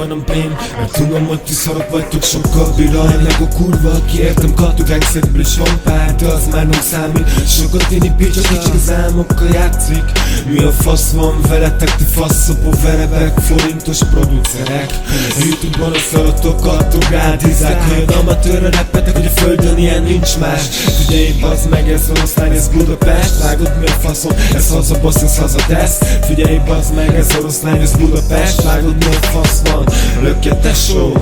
van a blém Mert tudom, hogy ti szarok vagytok sokkal Biraj meg a kurva, aki értem kattog Egyszerűből is van pár, de az már nem számít. Sokat inni aki csak az álmokkal játszik Mi a fasz van veletek, ti faszopó verebek Forintos producerek. Youtube-on a szaratok, kattog rádizák Olyan amatőrre repetek, hogy a földön ilyen nincs más. Figyelj, bazd meg, ez oroszlány, ez Budapest. Vágod mi a faszom, ez haza bassz, ez haza tesz. Figyelj, bazd meg, ez oroszlány, ez Budapest. Vágod mi a fasz van, lökje tesó